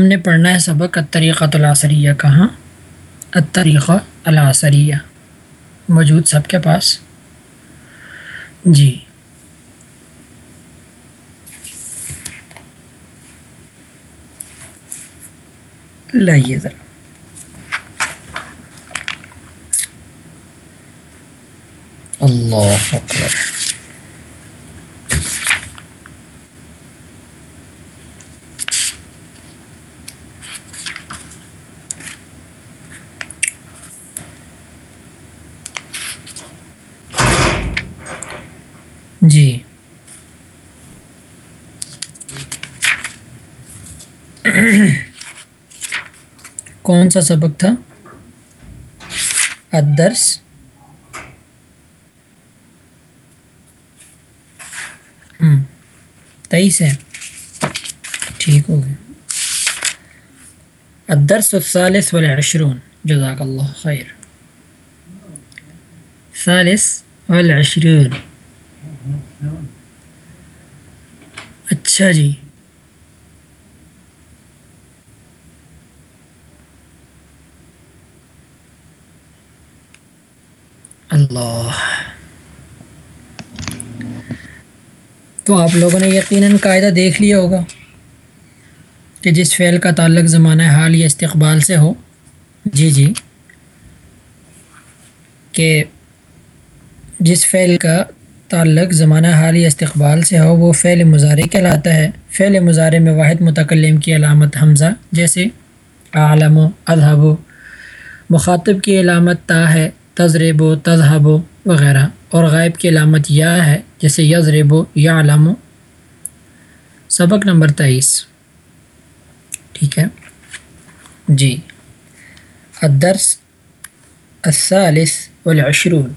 ہم نے پڑھنا ہے سبق الطریقہ العصریہ، کہاں؟ الطریقہ العصریہ۔ موجود سب کے پاس؟ جی۔ لائیے ذرا۔ اللہ اکبر۔ جی۔ کون سا سبق تھا؟ ادرس تیئیس ہے۔ ٹھیک ہو گیا۔ ادرس الثالث والعشرون۔ جزاک اللہ خیر۔ ثالث والعشرون۔ اچھا جی۔ اللہ۔ تو آپ لوگوں نے یقیناً قاعدہ دیکھ لیا ہوگا کہ جس فعل کا تعلق زمانہ حال یا استقبال سے ہو۔ جی جی۔ کہ جس فعل کا تعلق زمانہ حال یا استقبال سے ہو، وہ فعل مظاہرے کہلاتا ہے۔ فعل مظاہرے میں واحد متکلم کی علامت حمزہ، جیسے عالم و اذہب و مخاطب کی علامت تا ہے تضرب و تذہب و وغیرہ۔ اور غائب کی علامت یا ہے، جیسے یضرب و یا علم و سبق نمبر تیئیس ٹھیک ہے۔ جی۔ الدرس الثالث والعشرون۔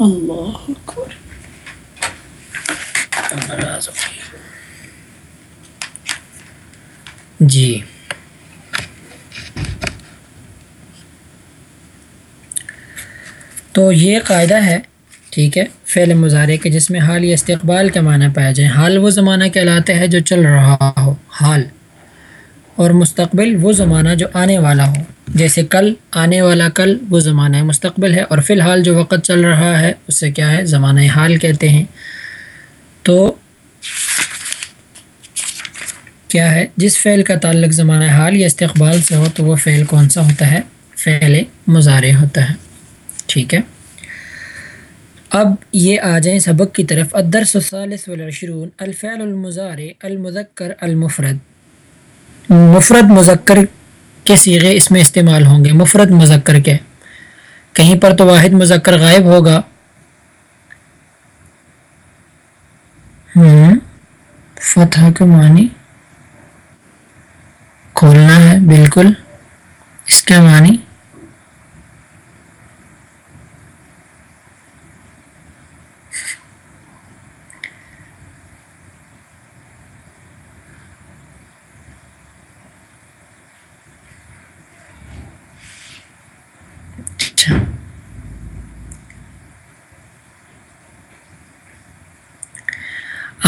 اللہ اکبر۔ جی۔ تو یہ قاعدہ ہے، ٹھیک ہے، فعل مظاہرے کے جس میں حال یا استقبال کا معنی پایا جائے حال وہ زمانہ کہلاتا ہے جو چل رہا ہو، حال۔ اور مستقبل وہ زمانہ جو آنے والا ہو۔ جیسے کل آنے والا کل وہ زمانہ مستقبل ہے اور فی الحال جو وقت چل رہا ہے، اس سے کیا ہے؟ زمانہ حال کہتے ہیں۔ تو کیا ہے؟ جس فعل کا تعلق زمانہ حال یا استقبال سے ہو، تو وہ فعل کون سا ہوتا ہے؟ فعل مظاہرے ہوتا ہے۔ ٹھیک ہے۔ اب یہ آ جائیں سبق کی طرف۔ الدرس الثالث والعشرون، الفعل المزار المذکر، المفرد۔ مفرد، مذکر کے سیغے اس میں استعمال ہوں گے۔ مفرد مذکر کے۔ کہیں پر تو واحد مذکر غائب ہوگا۔ ہوں۔ فتح کے معنی کھولنا ہے، بالکل۔ اس کے معنی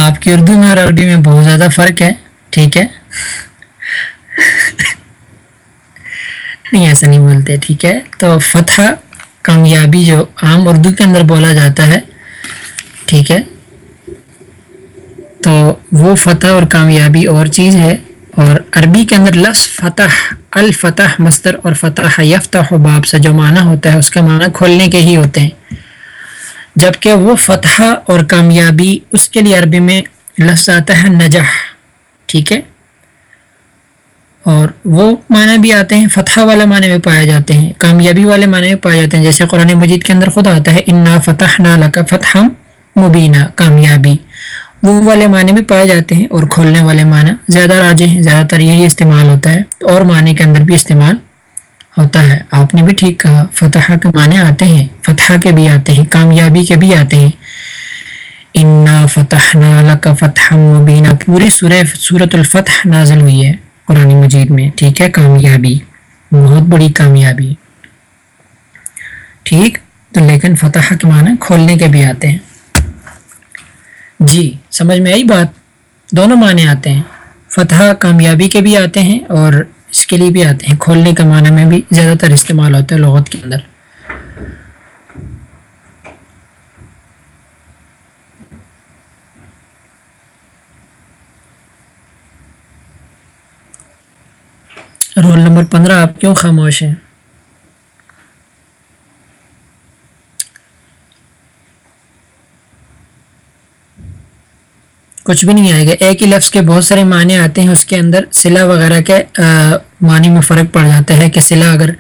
آپ کی اردو میں اور عربی میں بہت زیادہ فرق ہے، ٹھیک ہے؟ نہیں، ایسا نہیں بولتے، ٹھیک ہے؟ تو فتح کامیابی جو عام اردو کے اندر بولا جاتا ہے، ٹھیک ہے؟ تو وہ فتح اور کامیابی اور چیز ہے اور عربی کے اندر لفظ فتح، الفتح مستر اور فتح یفتح و باب سے جو معنی ہوتا ہے، اس کا معنی کھولنے کے ہی ہوتے ہیں۔ جبکہ وہ فتح اور کامیابی اس کے لیے عربی میں لفظ آتا ہے نجح، ٹھیک ہے؟ اور وہ معنی بھی آتے ہیں، فتح والا معنی بھی پائے جاتے ہیں، کامیابی والے معنی بھی پائے جاتے ہیں۔ جیسے قرآن مجید کے اندر خود آتا ہے، انا فتح نالا کا فتح مبینہ کامیابی۔ وہ والے معنی بھی پائے جاتے ہیں اور کھولنے والے معنی زیادہ راجے ہیں، زیادہ تر یہی استعمال ہوتا ہے، اور معنی کے اندر بھی استعمال ہوتا ہے۔ آپ نے بھی ٹھیک کہا فتح کے معنی آتے ہیں۔ فتح کے بھی آتے ہیں، کامیابی کے بھی آتے ہیں۔ انا فتح کا فتح مبینہ پوری سورہ صورت الفتح نازل ہوئی ہے قرآن مجید میں۔ ٹھیک ہے، کامیابی۔ بہت بڑی کامیابی۔ ٹھیک؟ تو لیکن فتح کے معنی کھولنے کے بھی آتے ہیں۔ جی سمجھ میں آئی بات؟ دونوں معنی آتے ہیں۔ فتح کامیابی کے بھی آتے ہیں اور اس کے لیے بھی آتے ہیں۔ کھولنے کا معنی میں بھی زیادہ تر استعمال ہوتا ہے لغت کے اندر۔ رول نمبر پندرہ، آپ کیوں خاموش ہیں؟ کچھ بھی نہیں آئے گا۔ ایک ہی لفظ کے بہت سارے معنی آتے ہیں، اس کے اندر سلا وغیرہ کے معنی میں فرق پڑ جاتا ہے کہ سلا اگر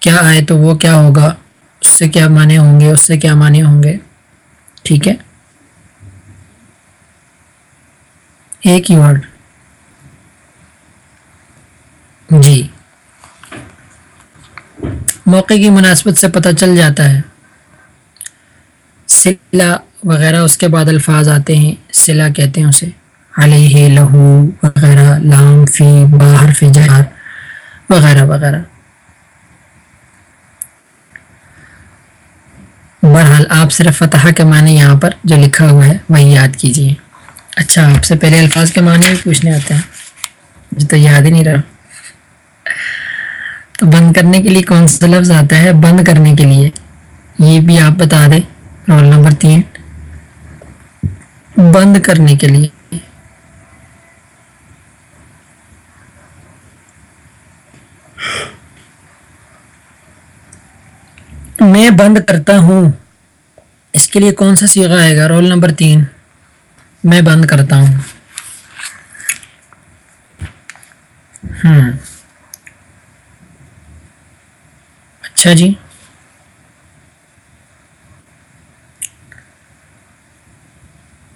کیا آئے تو وہ کیا ہوگا، اس سے کیا معنی ہوں گے، اس سے کیا معنی ہوں گے۔ ٹھیک ہے؟ ایک ہی ورڈ جی۔ موقع کی مناسبت سے پتہ چل جاتا ہے۔ سلا وغیرہ اس کے بعد الفاظ آتے ہیں سلا کہتے ہیں اسے۔ علیہ لہو وغیرہ، لام، فی باہر فی جہار وغیرہ وغیرہ۔ بہرحال آپ صرف فتح کے معنی یہاں پر جو لکھا ہوا ہے، وہی یاد کیجیے اچھا آپ سے پہلے الفاظ کے معنی بھی پوچھنے آتے ہیں۔ مجھے تو یاد ہی نہیں رہا۔ تو بند کرنے کے لیے کون سا لفظ آتا ہے؟ بند کرنے کے لیے۔ یہ بھی آپ بتا دیں۔ رول نمبر تین۔ بند کرنے کے لیے۔ میں بند کرتا ہوں۔ اس کے لیے کون سا سیگا آئے گا؟ رول نمبر تین۔ میں بند کرتا ہوں۔ ہوں اچھا جی۔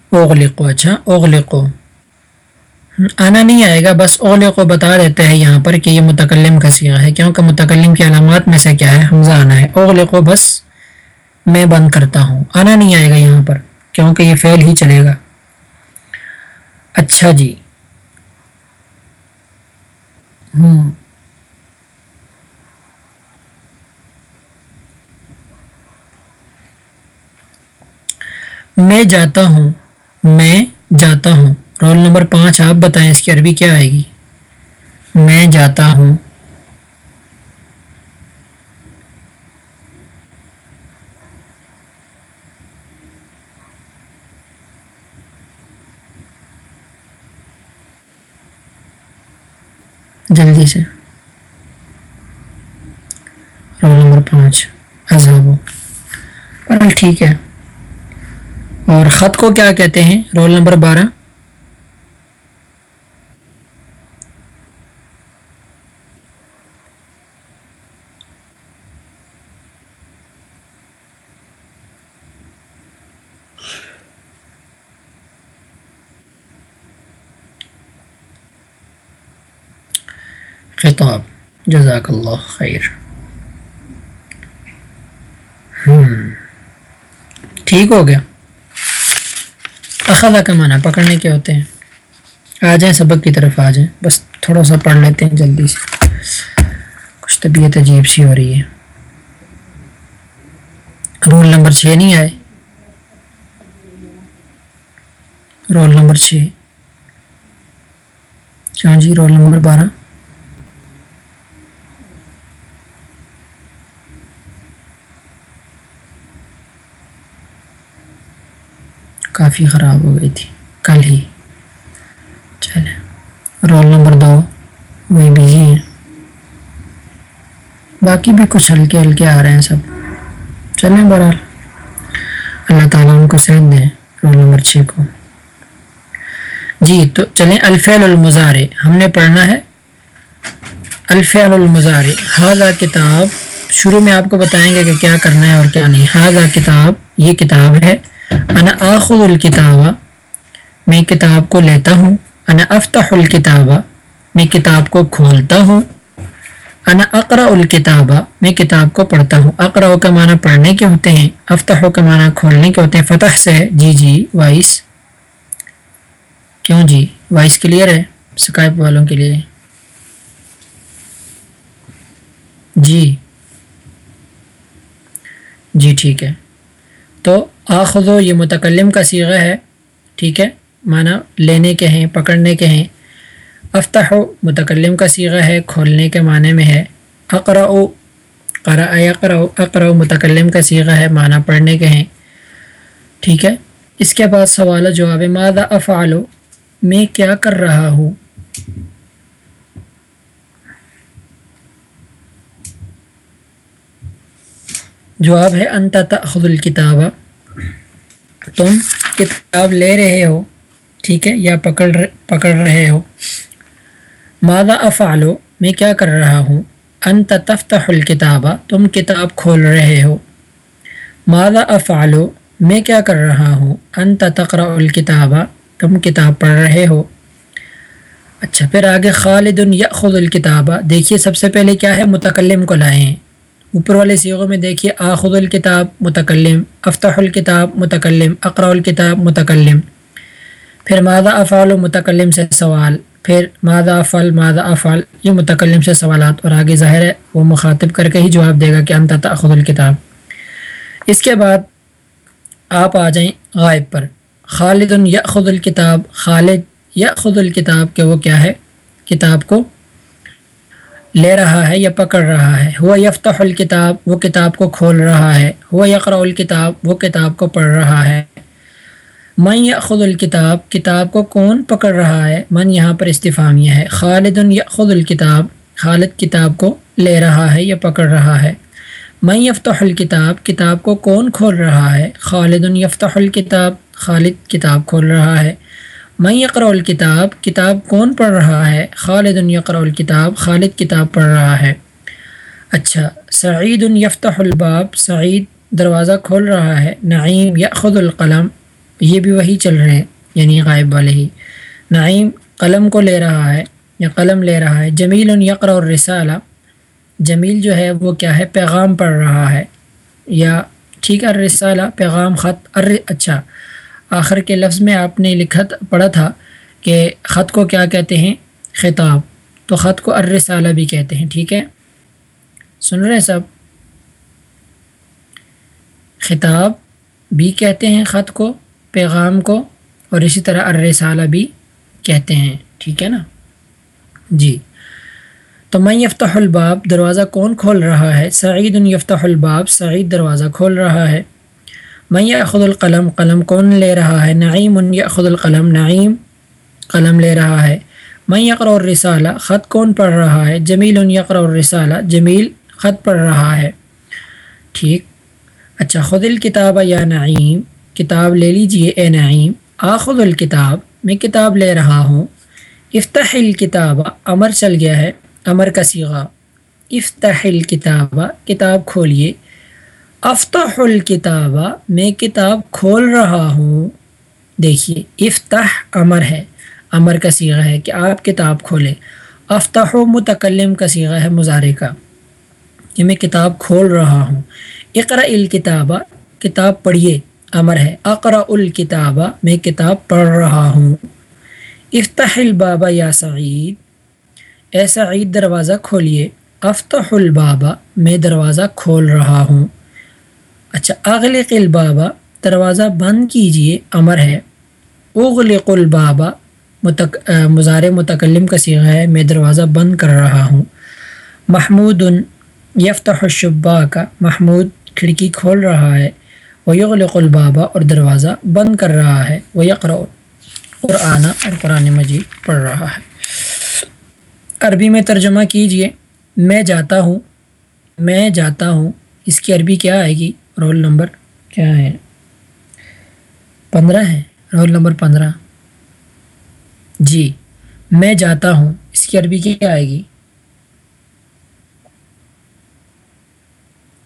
اوغلقو اچھا اوغلقو۔ آنا نہیں آئے گا، بس اوغلقو بتا دیتے ہیں یہاں پر کہ یہ متکلم کا سیاح ہے۔ کیونکہ متکلم کی علامات میں سے کیا ہے؟ حمزہ آنا ہے۔ اوغلقو بس میں بند کرتا ہوں۔ آنا نہیں آئے گا یہاں پر، کیونکہ یہ فعل ہی چلے گا۔ اچھا جی۔ ہوں۔ میں جاتا ہوں۔ میں جاتا ہوں۔ رول نمبر پانچ، آپ بتائیں اس کی عربی کیا آئے گی؟ میں جاتا ہوں۔ جلدی سے۔ رول نمبر پانچ پر ٹھیک ہے۔ اور خط کو کیا کہتے ہیں؟ رول نمبر بارہ۔ خطاب۔ جزاک اللہ خیر۔ ٹھیک ہو گیا۔ اخذہ کا معنی پکڑنے کے ہوتے ہیں۔ آ جائیں، سبق کی طرف آ جائیں۔ بس تھوڑا سا پڑھ لیتے ہیں جلدی سے۔ کچھ طبیعت عجیب سی ہو رہی ہے۔ رول نمبر چھ نہیں آئے۔ رول نمبر چھ۔ ہاں جی رول نمبر بارہ۔ کافی خراب ہو گئی تھی۔ کل ہی۔ چلے۔ رول نمبر دو۔ وہی بزی ہیں۔ باقی بھی کچھ ہلکے ہلکے آ رہے ہیں سب۔ چلیں بہرحال۔ اللہ تعالیٰ ان کو صحت دیں رول نمبر چھ کو۔ جی تو چلیں۔ الفیل المزارے ہم نے پڑھنا ہے۔ الفیل المزارے حاضہ کتاب۔ شروع میں آپ کو بتائیں گے کہ کیا کرنا ہے اور کیا نہیں۔ حاضہ کتاب۔ یہ کتاب ہے۔ انا آخذ الکتابہ میں کتاب کو لیتا ہوں، انا افتح الکتابہ میں کتاب کو کھولتا ہوں، انا اقرا الکتابہ میں کتاب کو پڑھتا ہوں۔ اقرا کا معنی پڑھنے کے ہوتے ہیں، افتح کا معنی کھولنے کے ہوتے ہیں۔ فتح سے جی جی وائس۔ کیوں جی؟ وائس کلیئر ہے؟ سکائپ والوں کے لیے۔ جی۔ جی ٹھیک ہے۔ تو آخذ و یہ متکلم کا سیغہ ہے، ٹھیک ہے؟ معنی لینے کے ہیں، پکڑنے کے ہیں۔ افتح متکلم کا سیغہ ہے، کھولنے کے معنی میں ہے۔ اقرا قرا اقرا اقرا متکلم کا سیغہ ہے، معنی پڑھنے کے ہیں۔ ٹھیک ہے؟ اس کے بعد سوال جواب مادہ افعلو؟ میں کیا کر رہا ہوں؟ جواب ہے، انت تأخذ الکتاب تم کتاب لے رہے ہو، ٹھیک ہے، یا پکڑ پکڑ رہے ہو۔ مادہ افعلو؟ میں کیا کر رہا ہوں؟ انت تفتح الکتاب، تم کتاب کھول رہے ہو۔ مادہ افعلو؟ میں کیا کر رہا ہوں؟ انت تقرأ الکتاب، تم کتاب پڑھ رہے ہو۔ اچھا پھر آگے خالد یأخذ الکتاب۔ دیکھیے، سب سے پہلے کیا ہے؟ متکلم کو لائے ہیں اوپر والے سیغوں میں دیکھیے، آخذ الکتاب متکلم، افتح الکتاب متکلم اقرا الکتاب متکلم۔ پھر مادہ افعال و متکلم سے سوال؟ پھر مادہ افعال مادہ افعال یہ متکلم سے سوالات۔ اور آگے ظاہر ہے، وہ مخاطب کر کے ہی جواب دے گا کہ انت تاخذ الکتاب۔ اس کے بعد آپ آ جائیں غائب پر۔ خالد یأخذ الکتاب، خالد یأخذ الکتاب کہ وہ کیا ہے؟ کتاب کو لے رہا ہے یا پکڑ رہا ہے۔ ہوا یفتح الکتاب، وہ کتاب کو کھول رہا ہے۔ ہوا یقرا الکتاب، وہ کتاب کو پڑھ رہا ہے۔ من یأخذ الکتاب، کتاب کو کون پکڑ رہا ہے؟ من یہاں پر استفامیہ ہے۔ خالد یأخذ الکتاب، خالد کتاب کو لے رہا ہے یا پکڑ رہا ہے۔ من یفتح الکتاب، کتاب کو کون کھول رہا ہے؟ خالد یفتح الکتاب، خالد کتاب کھول رہا ہے۔ میں یقرا الکتاب، کتاب کون پڑھ رہا ہے؟ خالد یقرا الکتاب، خالد کتاب پڑھ رہا ہے۔ اچھا سعید یفتح الباب، سعید دروازہ کھول رہا ہے۔ نعیم یاخد القلم، یہ بھی وہی چل رہے ہیں یعنی غائب والے ہی۔ نعیم قلم کو لے رہا ہے، یا قلم لے رہا ہے۔ جمیل یقرا الرسالہ۔ جمیل جو ہے، وہ کیا ہے؟ پیغام پڑھ رہا ہے۔ یا ٹھیک ہے، الرسالہ، پیغام خط ار اچھا۔ آخر کے لفظ میں آپ نے لکھا پڑھا تھا کہ خط کو کیا کہتے ہیں؟ خطاب۔ تو خط کو ارسالہ بھی کہتے ہیں، ٹھیک ہے؟ سن رہے ہیں سب؟ خطاب بھی کہتے ہیں خط کو، پیغام کو، اور اسی طرح ارسالہ بھی کہتے ہیں، ٹھیک ہے نا؟ جی۔ تو میں یفتح الباب، دروازہ کون کھول رہا ہے؟ سعید یفتح الباب، سعید دروازہ کھول رہا ہے۔ میں خد القلم؟ قلم کون لے رہا ہے؟ نعیم خد القلم، نعیم قلم لے رہا ہے۔ میں یقر الرسالہ خط کون پڑھ رہا ہے؟ جمیل یقر الرسالہ جمیل خط پڑھ رہا ہے۔ ٹھیک۔ اچھا خد الکتاب یا نعیم، کتاب لے لیجیے، اے نعیم۔ آخد الکتاب میں کتاب لے رہا ہوں۔ افتح الکتاب امر چل گیا ہے، امر کا سیغہ۔ افتح الکتاب کتاب کھولیے۔ افتح الکتابہ میں کتاب کھول رہا ہوں۔ دیکھیے، افتح امر ہے۔ امر کا سیغہ ہے کہ آپ کتاب کھولیں۔ افتح و متکلم کا سیغہ ہے مظاہرے کا کہ میں کتاب کھول رہا ہوں۔ اقرا الکتابہ کتاب پڑھیے، امر ہے۔ اقرا الکتابہ میں کتاب پڑھ رہا ہوں۔ افتح البابا یا سعید، اے سعید، دروازہ کھولیے۔ افتح البابا میں دروازہ کھول رہا ہوں۔ اچھا اغلق البابا، دروازہ بند کیجیے، امر ہے۔ اغلق البابا، متک مزار متکلم کا سیغہ ہے، میں دروازہ بند کر رہا ہوں۔ محمود یفتح الشبا کا محمود کھڑکی کھول رہا ہے۔ وہ یغلق البابا، اور دروازہ بند کر رہا ہے۔ وہ یقر قرآن اور قرآن مجید پڑھ رہا ہے۔ عربی میں ترجمہ کیجیے۔ میں جاتا ہوں، میں جاتا ہوں۔ اس کی عربی کیا آئے گی؟ رول نمبر کیا ہے؟ پندرہ ہے۔ رول نمبر پندرہ۔ جی میں جاتا ہوں۔ اس کی عربی کیا آئے گی؟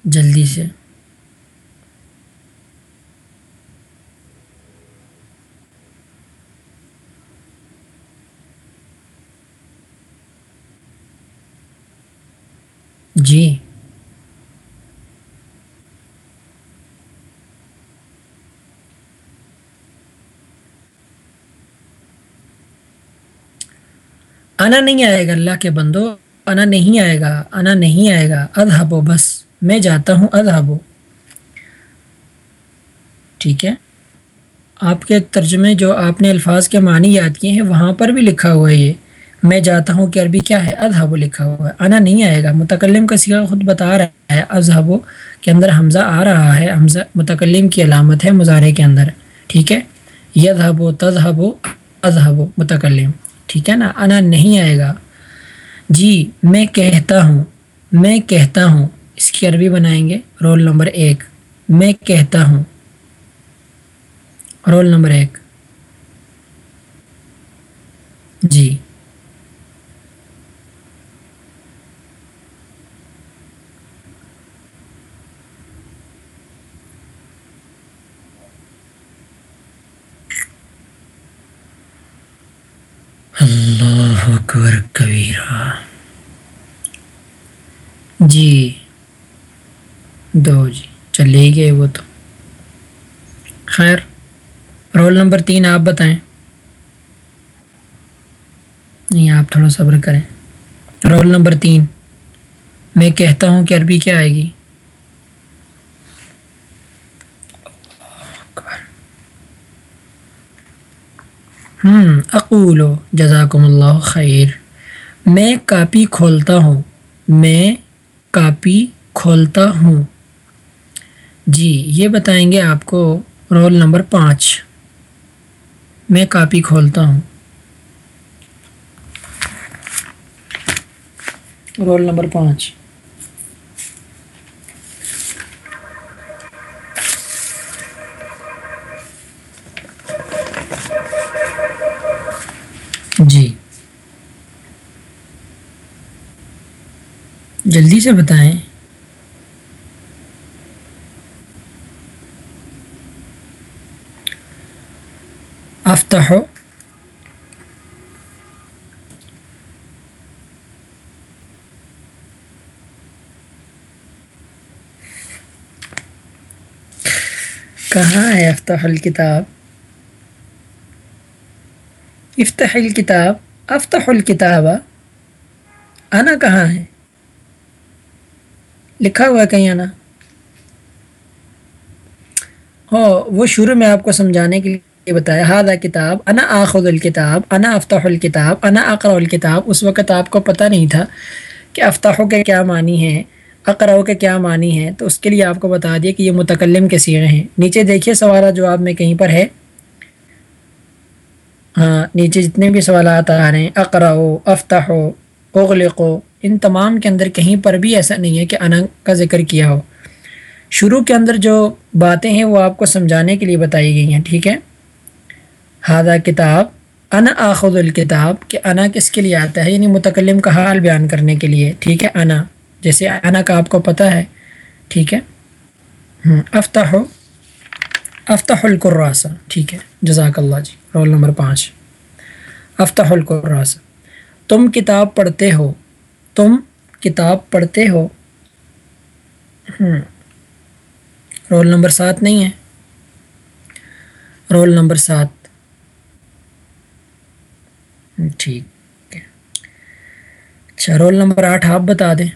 جلدی سے۔ جی۔ انا نہیں آئے گا، اللہ کے بندو، انا نہیں آئے گا، انا نہیں آئے گا ادہبو بس، میں جاتا ہوں ادہبو ٹھیک ہے؟ آپ کے ترجمے جو آپ نے الفاظ کے معنی یاد کیے ہیں، وہاں پر بھی لکھا ہوا ہے یہ۔ میں جاتا ہوں کہ عربی کیا ہے؟ اذہب لکھا ہوا ہے۔ انا نہیں آئے گا۔ متکلم کا سیگا خود بتا رہا ہے اذہب کے اندر حمزہ آ رہا ہے۔ حمزہ متکلم کی علامت ہے مظاہرے کے اندر۔ ٹھیک ہے؟ یذہب و تذہب و اذہب متکلم۔ ٹھیک ہے نا؟ انا نہیں آئے گا۔ جی میں کہتا ہوں، میں کہتا ہوں۔ اس کی عربی بنائیں گے۔ رول نمبر ایک۔ میں کہتا ہوں۔ رول نمبر ایک۔ جی۔ اللہ اکبر کبیرہ۔ جی دو جی چلے گئے وہ تو۔ خیر، رول نمبر تین آپ بتائیں۔ نہیں، آپ تھوڑا صبر کریں۔ رول نمبر تین، میں کہتا ہوں کہ عربی کیا آئے گی۔ ہوں اقول جزاکم اللہ خیر۔ میں کاپی کھولتا ہوں۔ میں کاپی کھولتا ہوں۔ جی یہ بتائیں گے آپ کو رول نمبر پانچ۔ میں کاپی کھولتا ہوں۔ رول نمبر پانچ جی جلدی سے بتائیں۔ افتح کہاں ہے افتح الکتاب؟ افتح الکتاب افتح الکتاب آنا کہاں ہے؟ لکھا ہوا ہے کہیں آنا۔ ہو وہ شروع میں آپ کو سمجھانے کے لیے بتایا ہادہ کتاب، انا آخذ الکتاب، انا افتح الکتاب، انا اقرا الکتاب۔ اس وقت آپ کو پتہ نہیں تھا کہ افتح کے کیا معنی ہیں اقرا کے کیا معنی ہیں۔ تو اس کے لیے آپ کو بتا دیا کہ یہ متکلم کے سیرے ہیں۔ نیچے دیکھیے سوالات جواب میں کہیں پر ہے۔ ہاں نیچے جتنے بھی سوالات آ رہے ہیں اقرا ہو افتح ہو اغلق ہو ان تمام کے اندر کہیں پر بھی ایسا نہیں ہے کہ انا کا ذکر کیا ہو۔ شروع کے اندر جو باتیں ہیں وہ آپ کو سمجھانے کے لیے بتائی گئی ہیں، ٹھیک ہے؟ ہادہ کتاب، انا آخذ الکتاب، کہ انا کس کے لیے آتا ہے؟ یعنی متکلم کا حال بیان کرنے کے لیے، ٹھیک ہے؟ انا، جیسے انا کا آپ کو پتہ ہے، ٹھیک ہے؟ افتح ہو افتح القراسہ ٹھیک ہے؟ جزاک اللہ جی رول نمبر پانچ۔ افتح القراسہ تم کتاب پڑھتے ہو۔ تم کتاب پڑھتے ہو۔ رول نمبر سات نہیں ہے۔ رول نمبر سات۔ ٹھیک ہے۔ اچھا رول نمبر آٹھ آپ بتا دیں۔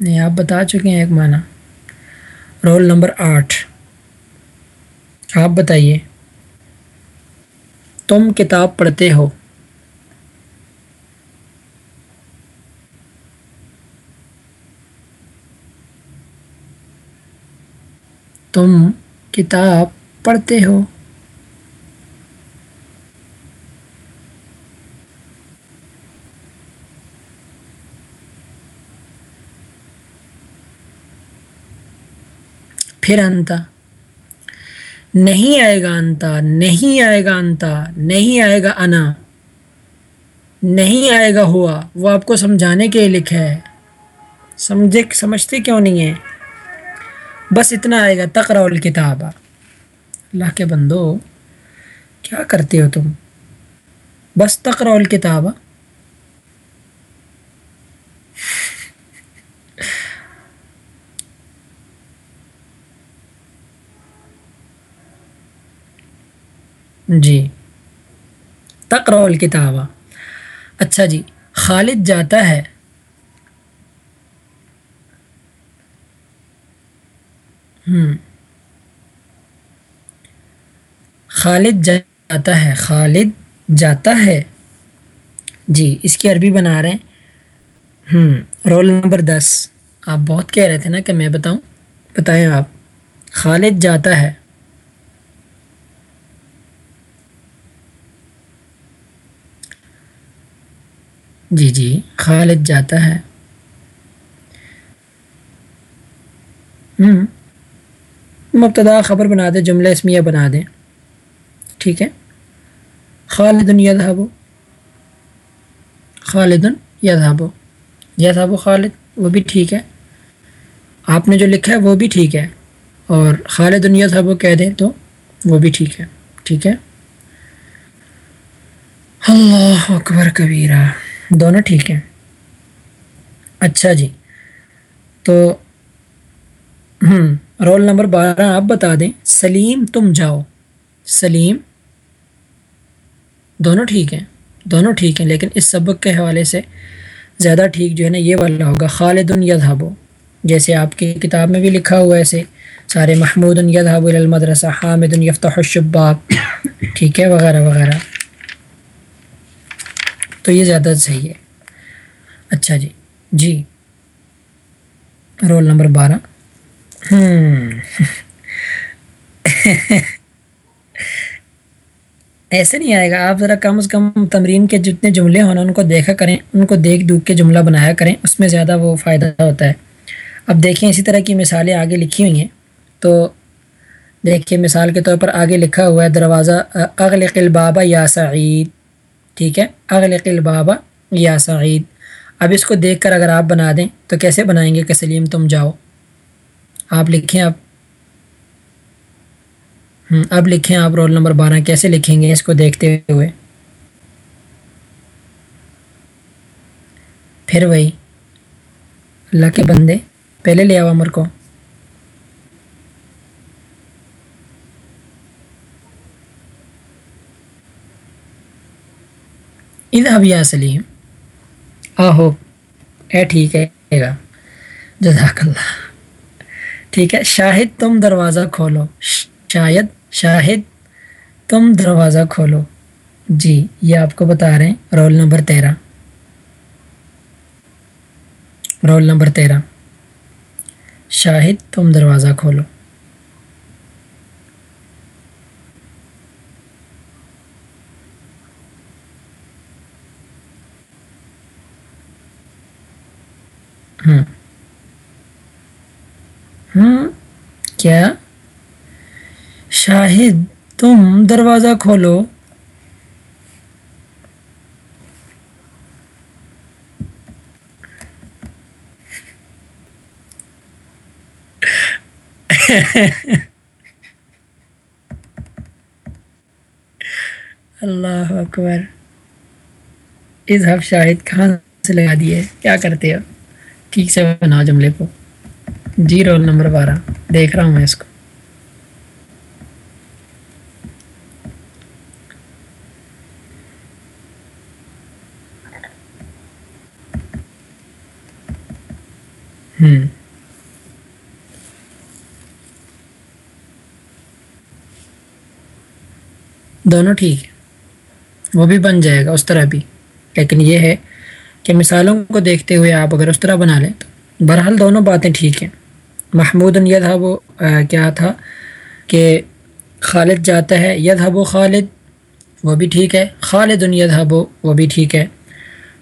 نہیں، آپ بتا چکے ہیں ایک معنی۔ رول نمبر آٹھ۔ آپ بتائیے۔ تم کتاب پڑھتے ہو۔ تم کتاب پڑھتے ہو۔ پھر انتا نہیں آئے گا انتا، نہیں آئے گا انتا، نہیں آئے گا انا، نہیں آئے گا ہوا۔ وہ آپ کو سمجھانے کے لیے لکھا ہے۔ سمجھے، سمجھتے کیوں نہیں ہے بس اتنا آئے گا تقرا الکتاب۔ اللہ کے بندو، کیا کرتے ہو تم؟ بس تقرا الکتاب۔ جی۔ تقرا الکتاب اچھا جی خالد جاتا ہے۔ خالد جاتا ہے، خالد جاتا ہے۔ جی اس کی عربی بنا رہے ہیں۔ ہوں رول نمبر دس۔ آپ بہت کہہ رہے تھے نا کہ میں بتاؤں۔ بتائیں آپ۔ خالد جاتا ہے۔ جی جی خالد جاتا ہے۔ ہوں مبتدا خبر بنا دیں، جملہ اسمیہ بنا دیں۔ ٹھیک ہے۔ خالد یذهب خالد یذهب یذهب خالد، وہ بھی ٹھیک ہے۔ آپ نے جو لکھا ہے، وہ بھی ٹھیک ہے۔ اور خالد یذهب کہہ دیں تو وہ بھی ٹھیک ہے۔ ٹھیک ہے۔ اللہ اکبر کبیرہ۔ دونوں ٹھیک ہیں۔ اچھا جی۔ تو رول نمبر بارہ آپ بتا دیں۔ سلیم، تم جاؤ۔ سلیم، دونوں ٹھیک ہیں۔ دونوں ٹھیک ہیں، لیکن اس سبق کے حوالے سے زیادہ ٹھیک جو ہے نا یہ والا ہوگا، خالد یذہب جیسے آپ کی کتاب میں بھی لکھا ہوا ہے، ایسے سارے محمود یذہب المدرسہ، حامد یفتح الشباب، ٹھیک ہے، وغیرہ وغیرہ۔ تو یہ زیادہ صحیح ہے۔ اچھا جی۔ جی۔ رول نمبر بارہ۔ ایسے نہیں آئے گا۔ آپ ذرا کم از کم تمرین کے جتنے جملے ہونا ان کو دیکھا کریں۔ ان کو دیکھ دکھ کے جملہ بنایا کریں۔ اس میں زیادہ وہ فائدہ ہوتا ہے۔ اب دیکھیں اسی طرح کی مثالیں آگے لکھی ہوئی ہیں۔ تو دیکھیں مثال کے طور پر آگے لکھا ہوا ہے، دروازہ، اغلق البابا یا سعید۔ ٹھیک ہے؟ اغلق البابا یا سعید۔ اب اس کو دیکھ کر اگر آپ بنا دیں تو کیسے بنائیں گے کہ سلیم تم جاؤ؟ آپ لکھیں آپ۔ اب لکھیں آپ رول نمبر بارہ، کیسے لکھیں گے اس کو دیکھتے ہوئے؟ پھر وہی۔ اللہ کے بندے، پہلے لے آؤ امر کو۔ اب یا سلیم آہو، اے ٹھیک ہے گا۔ جزاک اللہ۔ ٹھیک ہے، شاہد تم دروازہ کھولو۔ شاید، شاہد تم دروازہ کھولو۔ جی یہ آپ کو بتا رہے ہیں۔ رول نمبر تیرہ۔ رول نمبر تیرہ۔ شاہد تم دروازہ کھولو ہوں ہوں کیا؟ شاہد، تم دروازہ کھولو۔ اللہ اکبر۔ اظہب شاہد کہاں سے لگا دیے؟ کیا کرتے ہو؟ ٹھیک سے بنا جملے کو۔ جی رول نمبر بارہ دیکھ رہا ہوں میں اس کو ہوں دونوں ٹھیک ہے وہ بھی بن جائے گا اس طرح بھی لیکن یہ ہے کہ مثالوں کو دیکھتے ہوئے آپ اگر اس طرح بنا لیں تو بہرحال دونوں باتیں ٹھیک ہیں محمود یہ تھا وہ کیا تھا کہ خالد جاتا ہے ید و خالد، وہ بھی ٹھیک ہے خالد ید وہ بھی ٹھیک ہے۔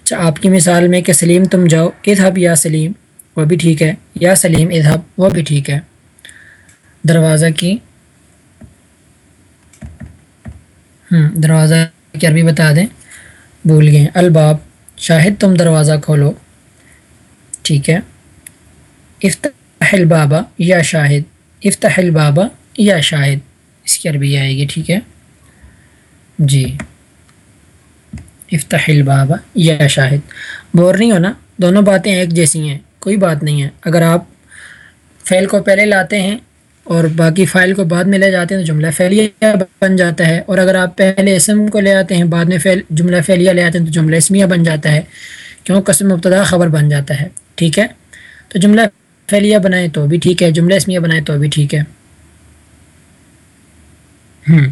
اچھا آپ کی مثال میں کہ سلیم تم جاؤ، اذہب یا سلیم، وہ بھی ٹھیک ہے، یا سلیم اذہب، وہ بھی ٹھیک ہے۔ دروازہ کی دروازہ کی عربی بتا دیں، بھول گئے۔ الباب، شاہد تم دروازہ کھولو۔ ٹھیک ہے۔ افتح البابا یا شاہد، افتح البابا یا شاہد۔ اس کی عربی آئے گی، ٹھیک ہے؟ جی۔ افتح البابا یا شاہد۔ بور نہیں ہونا، دونوں باتیں ایک جیسی ہیں، کوئی بات نہیں ہے۔ اگر آپ فیل کو پہلے لاتے ہیں اور باقی فائل کو بعد میں لے جاتے ہیں تو جملہ فعلیہ بن جاتا ہے۔ اور اگر آپ پہلے اسم کو لے آتے ہیں، بعد میں فیل جملہ فعلیہ لے آتے ہیں تو جملہ اسمیہ بن جاتا ہے۔ کیوں؟ قسم مبتدا خبر بن جاتا ہے، ٹھیک ہے؟ تو جملہ فعلیہ بنائے تو بھی ٹھیک ہے، جملہ اسمیہ بنائے تو بھی ٹھیک ہے۔ ہوں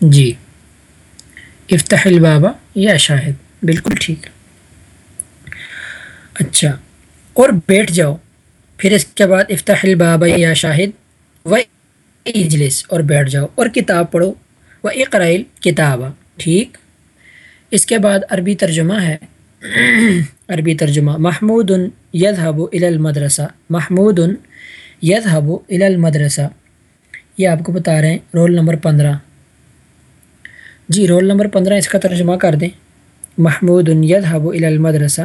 جی۔ افتح البابا یا شاہد بالکل ٹھیک۔ اچھا۔ اور بیٹھ جاؤ۔ پھر اس کے بعد افتح البابا یا شاہد و اجلس اور بیٹھ جاؤ اور کتاب پڑھو۔ و اقرائل کتابہ ٹھیک۔ اس کے بعد عربی ترجمہ ہے۔ عربی ترجمہ، محمود یذهب الى المدرسہ، محمود یذهب الى المدرسہ یہ آپ کو بتا رہے ہیں، رول نمبر پندرہ۔ جی رول نمبر پندرہ، اس کا ترجمہ کر دیں۔ محمود یذهب الى المدرسہ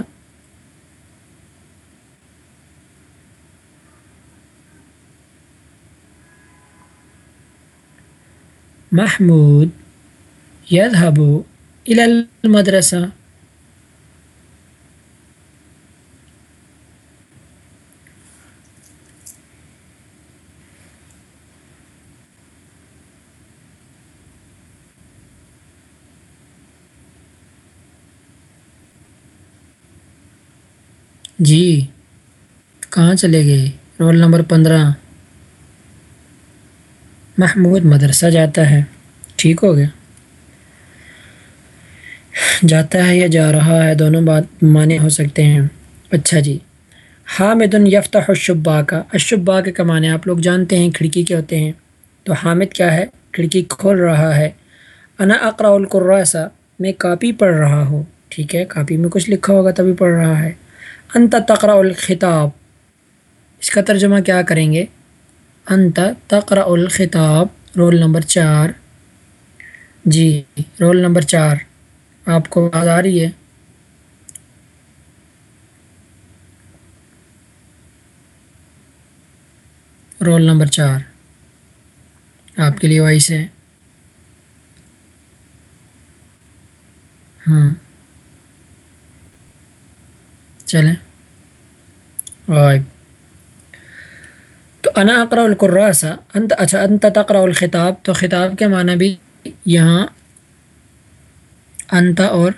محمود يذهب إلى المدرسة. جی کہاں چلے گئے؟ رول نمبر پندرہ۔ محمود مدرسہ جاتا ہے۔ ٹھیک ہو گیا۔ جاتا ہے یا جا رہا ہے، دونوں بات معنی ہو سکتے ہیں۔ اچھا جی۔ حامد یفتح الشبا کا۔ اشبا کے معنی آپ لوگ جانتے ہیں کھڑکی کے ہوتے ہیں۔ تو حامد کیا ہے؟ کھڑکی کھول رہا ہے۔ انا اقرا القراسا میں کاپی پڑھ رہا ہوں۔ ٹھیک ہے، کاپی میں کچھ لکھا ہوگا تبھی پڑھ رہا ہے۔ انت تقرا الخطاب۔ اس کا ترجمہ کیا کریں گے؟ انت تقرا الخطاب، رول نمبر چار۔ جی رول نمبر چار۔ آپ کو آواز آ رہی ہے؟ رول نمبر چار۔ آپ کے لیے وائس ہے۔ ہاں۔ چلیں۔ تو انا اقرا القراسا انت اچھا انت تقرا الخطاب، تو خطاب کے معنی بھی یہاں انت اور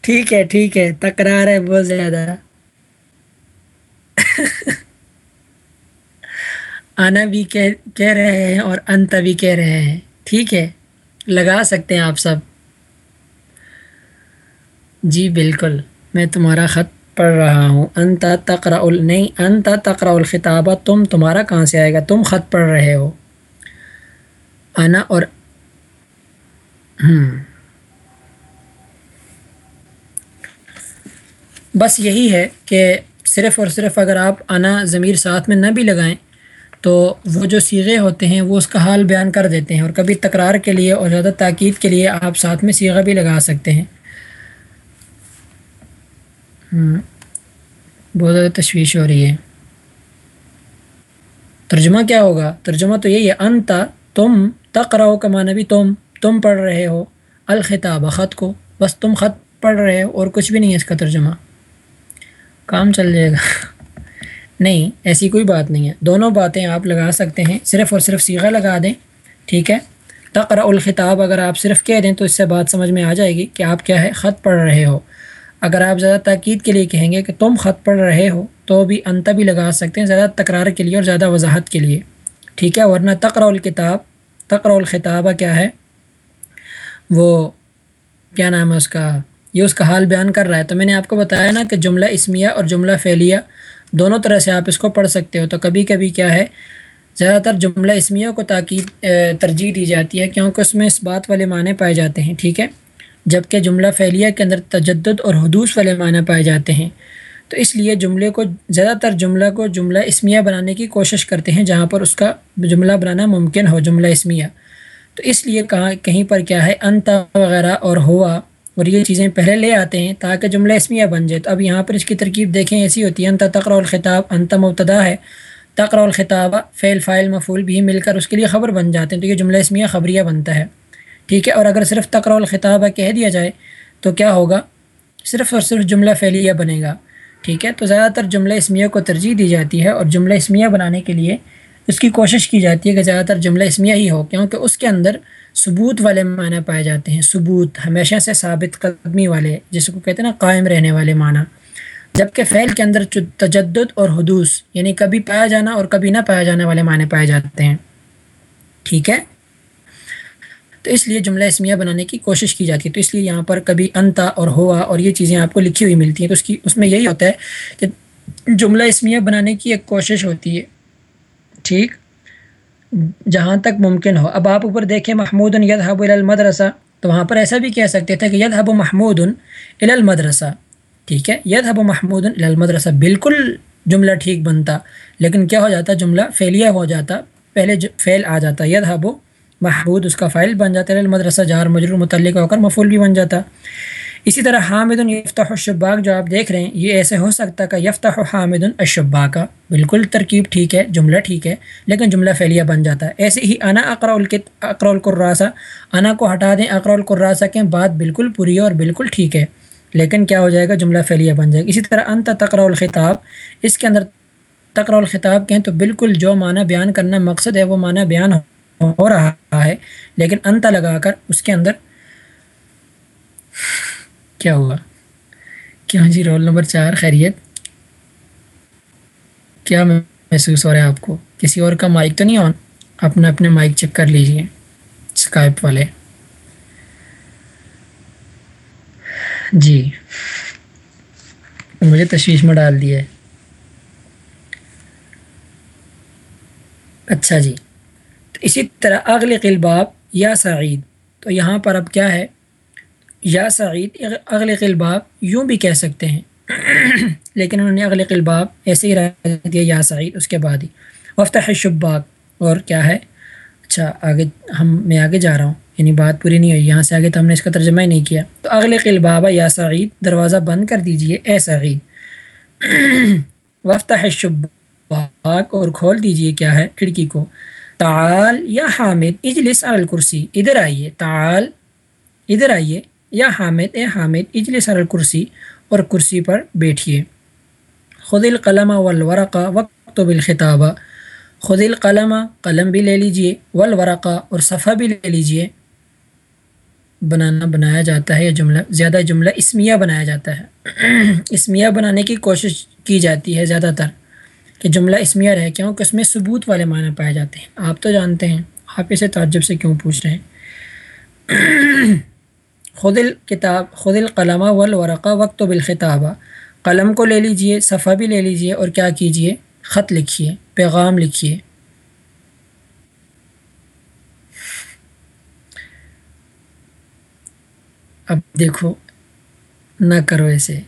ٹھیک ہے ٹھیک ہے، تکرار ہے بہت زیادہ۔ آنا بھی کہہ رہے ہیں اور انت بھی کہہ رہے ہیں۔ ٹھیک ہے، لگا سکتے ہیں آپ سب۔ جی بالکل، میں تمہارا خط پڑھ رہا ہوں۔ انت تقرا نہیں، انت تقرا الخطابہ تم تمہارا کہاں سے آئے گا؟ تم خط پڑھ رہے ہو۔ انا اور بس یہی ہے کہ صرف اور صرف اگر آپ انا ضمیر ساتھ میں نہ بھی لگائیں، تو وہ جو سیغے ہوتے ہیں، وہ اس کا حال بیان کر دیتے ہیں۔ اور کبھی تکرار کے لیے اور زیادہ تاکید کے لیے آپ ساتھ میں سیغہ بھی لگا سکتے ہیں۔ بہت زیادہ تشویش ہو رہی ہے۔ ترجمہ کیا ہوگا؟ ترجمہ تو یہی ہے انتا تم تقرأ کا معنی بھی تم تم پڑھ رہے ہو۔ الخطاب، خط کو۔ بس تم خط پڑھ رہے ہو اور کچھ بھی نہیں ہے اس کا ترجمہ۔ کام چل جائے گا۔ نہیں، ایسی کوئی بات نہیں ہے۔ دونوں باتیں آپ لگا سکتے ہیں۔ صرف اور صرف سیغہ لگا دیں، ٹھیک ہے؟ تقرأ الخطاب اگر آپ صرف کہہ دیں تو اس سے بات سمجھ میں آ جائے گی کہ آپ کیا ہے، خط پڑھ رہے ہو۔ اگر آپ زیادہ تاکید کے لیے کہیں گے کہ تم خط پڑھ رہے ہو، تو بھی انت بھی لگا سکتے ہیں زیادہ تکرار کے لیے اور زیادہ وضاحت کے لیے۔ ٹھیک ہے، ورنہ تقرأ الکتاب، تقرأ الخطابہ کیا ہے؟ وہ کیا نام ہے اس کا؟ یہ اس کا حال بیان کر رہا ہے۔ تو میں نے آپ کو بتایا نا کہ جملہ اسمیہ اور جملہ فعلیہ دونوں طرح سے آپ اس کو پڑھ سکتے ہو۔ تو کبھی کبھی کیا ہے، زیادہ تر جملہ اسمیہ کو تاکید ترجیح دی جاتی ہے، کیونکہ اس میں اس بات والے معنی پائے جاتے ہیں۔ ٹھیک ہے؟ جبکہ جملہ فعلیہ کے اندر تجدد اور حدوث والے معنی پائے جاتے ہیں۔ تو اس لیے جملے کو زیادہ تر جملہ کو جملہ اسمیہ بنانے کی کوشش کرتے ہیں، جہاں پر اس کا جملہ بنانا ممکن ہو، جملہ اسمیہ۔ تو اس لیے کہاں، کہیں پر کیا ہے؟ انتا وغیرہ اور ہوا۔ اور یہ چیزیں پہلے لے آتے ہیں تاکہ جملہ اسمیہ بن جائے۔ تو اب یہاں پر اس کی ترکیب دیکھیں، ایسی ہوتی ہے، انت تقرا الخطاب، انت مبتدا ہے۔ تقرا الخطاب، فعل فائل مفول بھی مل کر اس کے لیے خبر بن جاتے ہیں۔ تو یہ جملہ اسمیہ خبریہ بنتا ہے۔ ٹھیک ہے؟ اور اگر صرف تقرا الخطاب کہہ دیا جائے تو کیا ہوگا؟ صرف اور صرف جملہ فعلیہ بنے گا، ٹھیک ہے؟ تو زیادہ تر جملہ اسمیہ کو ترجیح دی جاتی ہے اور جملہ اسمیہ بنانے کے لیے اس کی کوشش کی جاتی ہے کہ زیادہ تر جملہ اسمیہ ہی ہو، کیونکہ اس کے اندر ثبوت والے معنی پائے جاتے ہیں۔ ثبوت ہمیشہ سے ثابت قدمی والے جس کو کہتے ہیں نا قائم رہنے والے معنی۔ جبکہ فعل کے اندر تجدد اور حدوث یعنی کبھی پایا جانا اور کبھی نہ پایا جانے والے معنی پائے جاتے ہیں۔ ٹھیک ہے؟ تو اس لیے جملہ اسمیہ بنانے کی کوشش کی جاتی ہے۔ تو اس لیے یہاں پر کبھی انتا اور ہوا اور یہ چیزیں آپ کو لکھی ہوئی ملتی ہیں۔ تو اس کی، اس میں یہی ہوتا ہے کہ جملہ اسمیہ بنانے کی ایک کوشش ہوتی ہے۔ ٹھیک؟ جہاں تک ممکن ہو۔ اب آپ اوپر دیکھیں محمود ید حب المدرسہ۔ تو وہاں پر ایسا بھی کہہ سکتے تھے کہ ید حب محمود المدرسہ۔ ٹھیک ہے؟ ید حب محمود المدرسہ۔ بالکل جملہ ٹھیک بنتا، لیکن کیا ہو جاتا؟ جملہ فیلیا ہو جاتا، پہلے فیل آ جاتا ید حب محمود اس کا فائل بن جاتا ہے، المدرسہ جار مجرور متعلق ہو کر مفول بھی بن جاتا۔ اسی طرح حامد یفتح الشباک جو آپ دیکھ رہے ہیں، یہ ایسے ہو سکتا کہ یفتح حامد الشبا کا بالکل ترکیب ٹھیک ہے، جملہ ٹھیک ہے، لیکن جملہ فعلیہ بن جاتا ہے۔ ایسے ہی انا اقرا الکت اقرا القراسہ۔ انا کو ہٹا دیں اقرا القراسہ کے بات بالکل پوری ہے اور بالکل ٹھیک ہے، لیکن کیا ہو جائے گا، جملہ فعلیہ بن جائے گا۔ اسی طرح انت تقرا الخطاب۔ اس کے اندر تقرا الخطاب کہیں تو بالکل جو معنی بیان کرنا مقصد ہے، وہ معنی بیان ہو ہو رہا ہے، لیکن انت لگا کر اس کے اندر کیا ہوا؟ کیوں جی رول نمبر چار؟ خیریت۔ کیا محسوس ہو رہا ہے آپ کو؟ کسی اور کا مائک تو نہیں آن؟ اپنا اپنے مائک چیک کر لیجیے اسکائپ والے۔ جی۔ مجھے تشویش میں ڈال دیا ہے۔ اچھا جی۔ اسی طرح اگل قلباب یا سعید۔ تو یہاں پر اب کیا ہے؟ یا سعید اغل قلباب یوں بھی کہہ سکتے ہیں۔ لیکن انہوں نے اغل قلباب ایسے ہی رہ دیا یا سعید اس کے بعد ہی۔ وفت شباق اور کیا ہے؟ اچھا آگے ہم میں آگے جا رہا ہوں۔ یعنی بات پوری نہیں ہوئی۔ یہاں سے آگے تو ہم نے اس کا ترجمہ ہی نہیں کیا۔ تو اغل قلباب یا سعید، دروازہ بند کر دیجیے، اے سعید۔ وفت شباق اور کھول دیجیے کیا ہے؟ کھڑکی کو۔ تعال یا حامد، اجلس الکرسی، ادھر آئیے، تعال، ادھر آئیے، یا حامد، اے حامد اجل سر کرسی اور کرسی پر بیٹھیے۔ خود القلم والورقہ وقت بالخطابہ خود القلم، قلم بھی لے لیجیے والورقہ اور صفحہ بھی لے لیجیے۔ بنانا بنایا جاتا ہے یہ جملہ، زیادہ جملہ اسمیہ بنایا جاتا ہے۔ اسمیہ بنانے کی کوشش کی جاتی ہے زیادہ تر۔ کہ جملہ اسمیہ رہے کیونکہ اس میں ثبوت والے معنی پائے جاتے ہیں۔ آپ تو جانتے ہیں، آپ اسے تعجب سے کیوں پوچھ رہے ہیں؟ خود الکتاب خود القلمہ والورقہ وقت و بالخطابہ۔ قلم کو لے لیجیے، صفحہ بھی لے لیجیے، اور کیا کیجیے؟ خط لکھیے، پیغام لکھیے۔ اب دیکھو، نہ کرو ایسے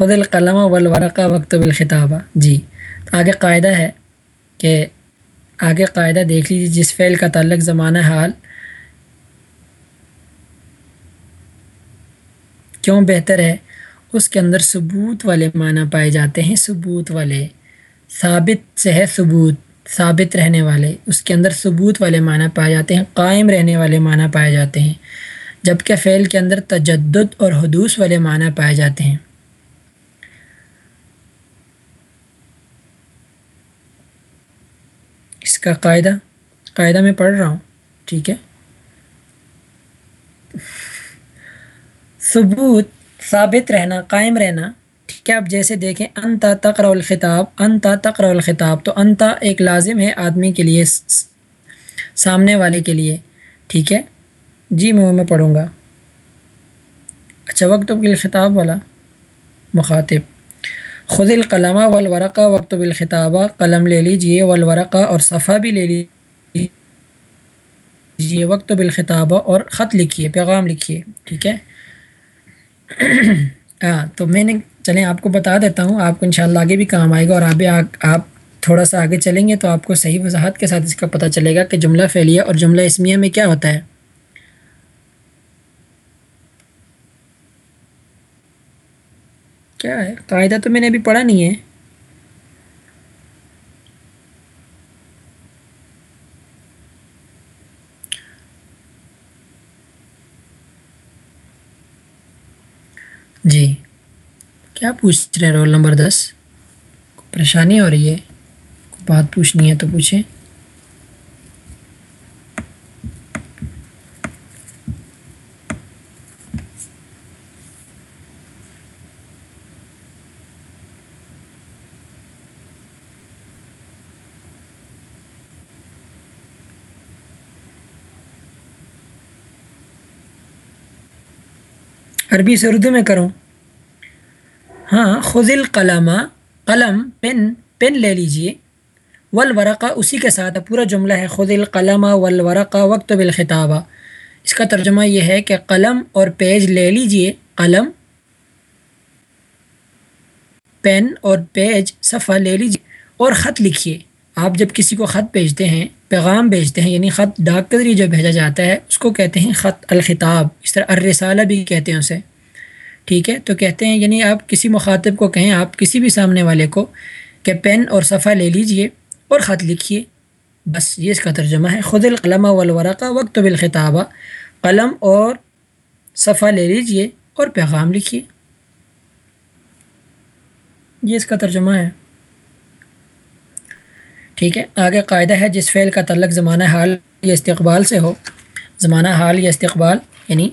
خود القلم والورقہ وقت بالخطابہ جی آگے قاعدہ ہے کہ آگے قاعدہ دیکھ لیجیے جس فعل کا تعلق زمانہ حال۔ کیوں بہتر ہے؟ اس کے اندر ثبوت والے معنی پائے جاتے ہیں، ثبوت والے۔ ثابت سے ہے ثبوت، ثابت رہنے والے۔ اس کے اندر ثبوت والے معنی پائے جاتے ہیں، قائم رہنے والے معنی پائے جاتے ہیں۔ جبکہ فعل کے اندر تجدد اور حدوث والے معنی پائے جاتے ہیں۔ کا قاعدہ قاعدہ میں پڑھ رہا ہوں، ٹھیک ہے؟ ثبوت، ثابت رہنا، قائم رہنا، ٹھیک ہے؟ اب جیسے دیکھیں انتا تقرا الخطاب انتا تقرا الخطاب، تو انتا ایک لازم ہے آدمی کے لیے سامنے والے کے لیے، ٹھیک ہے؟ جی میں میں پڑھوں گا۔ اچھا وقت بالخطاب والا مخاطب۔ خود القلمہ والورقہ وقت بالخطابہ، قلم لے لیجیے، والورقہ اور صفحہ بھی لے لیجیے وقت بالخطابہ اور خط لکھیے پیغام لکھیے ٹھیک ہے؟ ہاں تو میں نے، چلیں آپ کو بتا دیتا ہوں، آپ کو انشاءاللہ آگے بھی کام آئے گا اور آگے آپ تھوڑا سا آگے چلیں گے تو آپ کو صحیح وضاحت کے ساتھ اس کا پتہ چلے گا کہ جملہ فعلیہ اور جملہ اسمیہ میں کیا ہوتا ہے۔ کیا ہے؟ قاعدہ تو میں نے ابھی پڑھا نہیں ہے۔ جی۔ کیا پوچھ رہے ہیں رول نمبر دس؟ پریشانی ہو رہی ہے؟ بات پوچھنی ہے تو پوچھیں۔ عربی سے اردو میں کروں۔ ہاں خزل قلم قلم، پن پن لے لیجیے۔ ولورقہ اسی کے ساتھ، پورا جملہ ہے خود القلم ولورقہ وقت بالخطابہ اس کا ترجمہ یہ ہے کہ قلم اور پیج لے لیجیے۔ قلم پین اور پیج صفحہ لے لیجیے اور خط لکھیے آپ جب کسی کو خط بھیجتے ہیں، پیغام بھیجتے ہیں یعنی خط ڈاک کے ذریعے جو بھیجا جاتا ہے، اس کو کہتے ہیں خط الخطاب۔ اس طرح الرسالہ بھی کہتے ہیں اسے۔ ٹھیک ہے؟ تو کہتے ہیں یعنی آپ کسی مخاطب کو کہیں، آپ کسی بھی سامنے والے کو کہ پین اور صفحہ لے لیجیے اور خط لکھیے۔ بس یہ اس کا ترجمہ ہے۔ خود القلم والورقہ وقت بالخطابہ قلم اور صفحہ لے لیجیے اور پیغام لکھیے۔ یہ اس کا ترجمہ ہے۔ ٹھیک ہے؟ آگے قاعدہ ہے، جس فعل کا تعلق زمانہ حال یا استقبال سے ہو۔ زمانہ حال یا استقبال یعنی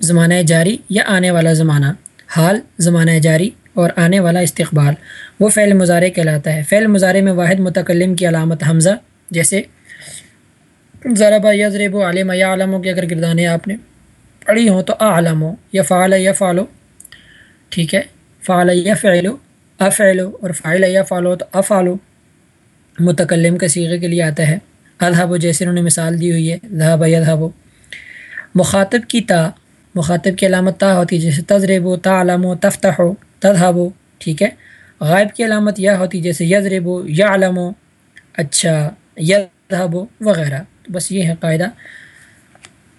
زمانہ جاری یا آنے والا زمانہ۔ حال، زمانہ جاری اور آنے والا استقبال۔ وہ فعل مظاہرے کہلاتا ہے۔ فعل مظاہرے میں واحد متکلم کی علامت حمزہ، جیسے ذرا بھائی یزرب و عالم یا عالموں کی اگر گردانیں آپ نے پڑھی ہوں تو عالم ہو یا فعال یا فالو ٹھیک ہے؟ فعال یا فعلو افعلو اور فعل یا فالو تو افعلو متکلم کا سیغے کے لیے آتا ہے۔ الحب و جیسے انہوں نے مثال دی ہوئی ہے۔ ذہب یذہب مخاطب کی تا مخاطب کی علامت تا ہوتی ہے، جیسے تجرب و تا و تفتح ہو تذہب ٹھیک ہے؟ غائب کی علامت یہ ہوتی جیسے یضرب و یا علم و اچھا یذہب وغیرہ۔ بس یہ ہے قاعدہ۔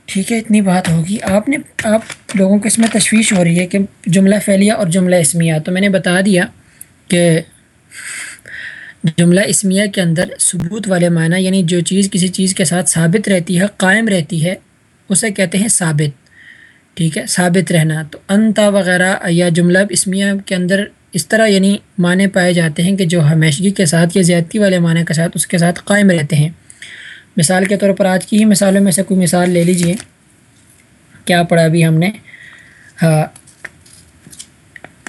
ٹھیک ہے، اتنی بات ہوگی۔ آپ نے، آپ لوگوں کو اس میں تشویش ہو رہی ہے کہ جملہ فعلیہ اور جملہ اسمیہ۔ تو میں نے بتا دیا کہ جملہ اسمیہ کے اندر ثبوت والے معنی یعنی جو چیز کسی چیز کے ساتھ ثابت رہتی ہے، قائم رہتی ہے، اسے کہتے ہیں ثابت۔ ٹھیک ہے، ثابت رہنا۔ تو انتا وغیرہ یا جملہ اسمیہ کے اندر اس طرح یعنی معنی پائے جاتے ہیں کہ جو ہمیشگی کے ساتھ یا زیادتی والے معنی کے ساتھ اس کے ساتھ قائم رہتے ہیں۔ مثال کے طور پر آج کی ہی مثالوں میں سے کوئی مثال لے لیجیے۔ کیا پڑھا ابھی ہم نے؟ ہاں۔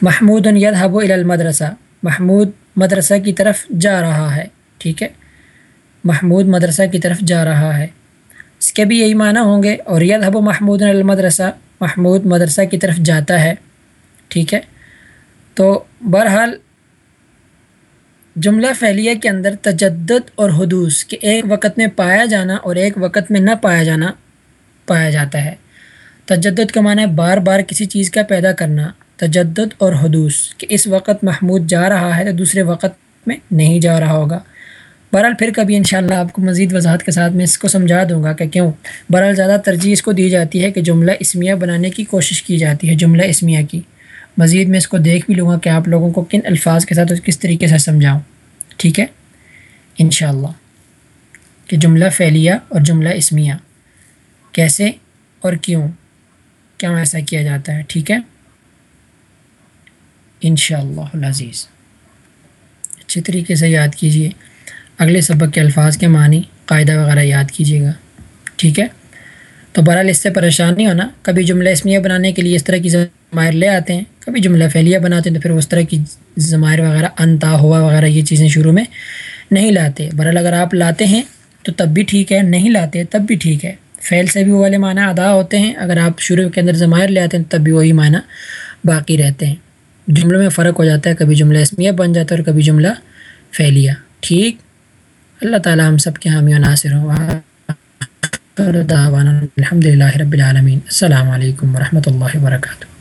محمود یدہب و المدرسہ۔ محمود مدرسہ کی طرف جا رہا ہے۔ ٹھیک ہے۔ محمود مدرسہ کی طرف جا رہا ہے۔ اس کے بھی یہی معنی ہوں گے۔ اور یدہب و محمود المدرسہ محمود مدرسہ کی طرف جاتا ہے، ٹھیک ہے؟ تو بہرحال جملہ فعلیہ کے اندر تجدد اور حدوث کے ایک وقت میں پایا جانا اور ایک وقت میں نہ پایا جانا پایا جاتا ہے۔ تجدد کا معنی ہے بار بار کسی چیز کا پیدا کرنا، تجدد اور حدوث کہ اس وقت محمود جا رہا ہے تو دوسرے وقت میں نہیں جا رہا ہوگا۔ بہرحال پھر کبھی انشاءاللہ آپ کو مزید وضاحت کے ساتھ میں اس کو سمجھا دوں گا کہ کیوں؟ بہرحال زیادہ ترجیح اس کو دی جاتی ہے کہ جملہ اسمیہ بنانے کی کوشش کی جاتی ہے، جملہ اسمیہ کی۔ مزید میں اس کو دیکھ بھی لوں گا کہ آپ لوگوں کو کن الفاظ کے ساتھ کس طریقے سے سمجھاؤں۔ ٹھیک ہے؟ انشاءاللہ۔ کہ جملہ فعلیہ اور جملہ اسمیہ۔ کیسے اور کیوں؟ کیوں ایسا کیا جاتا ہے؟ ٹھیک ہے؟ انشاءاللہ العزیز۔ اچھی طریقے سے یاد کیجیے اگلے سبق کے الفاظ کے معنی، قاعدہ وغیرہ یاد کیجیے گا۔ ٹھیک ہے؟ تو بہرحال اس سے پریشان نہیں ہونا۔ کبھی جملہ اسمیہ بنانے کے لیے اس طرح کی ضمائر لے آتے ہیں، کبھی جملہ فعلیہ بناتے ہیں تو پھر اس طرح کی ضمائر وغیرہ، انتا، ہوا وغیرہ، یہ چیزیں شروع میں نہیں لاتے۔ بہرحال اگر آپ لاتے ہیں تو تب بھی ٹھیک ہے، نہیں لاتے تب بھی ٹھیک ہے۔ فعل سے بھی وہ والے معنی ادا ہوتے ہیں۔ اگر آپ شروع کے اندر ضمائر لے آتے ہیں تب بھی وہی معنی باقی رہتے ہیں۔ جملوں میں فرق ہو جاتا ہے، کبھی جملہ اسمیہ بن جاتا ہے اور کبھی جملہ فعلیہ۔ ٹھیک؟ اللہ تعالیٰ ہم سب کے حامی و ناصر ہوں الحمد للہ رب العالمین۔ السلام علیکم ورحمۃ اللہ وبرکاتہ۔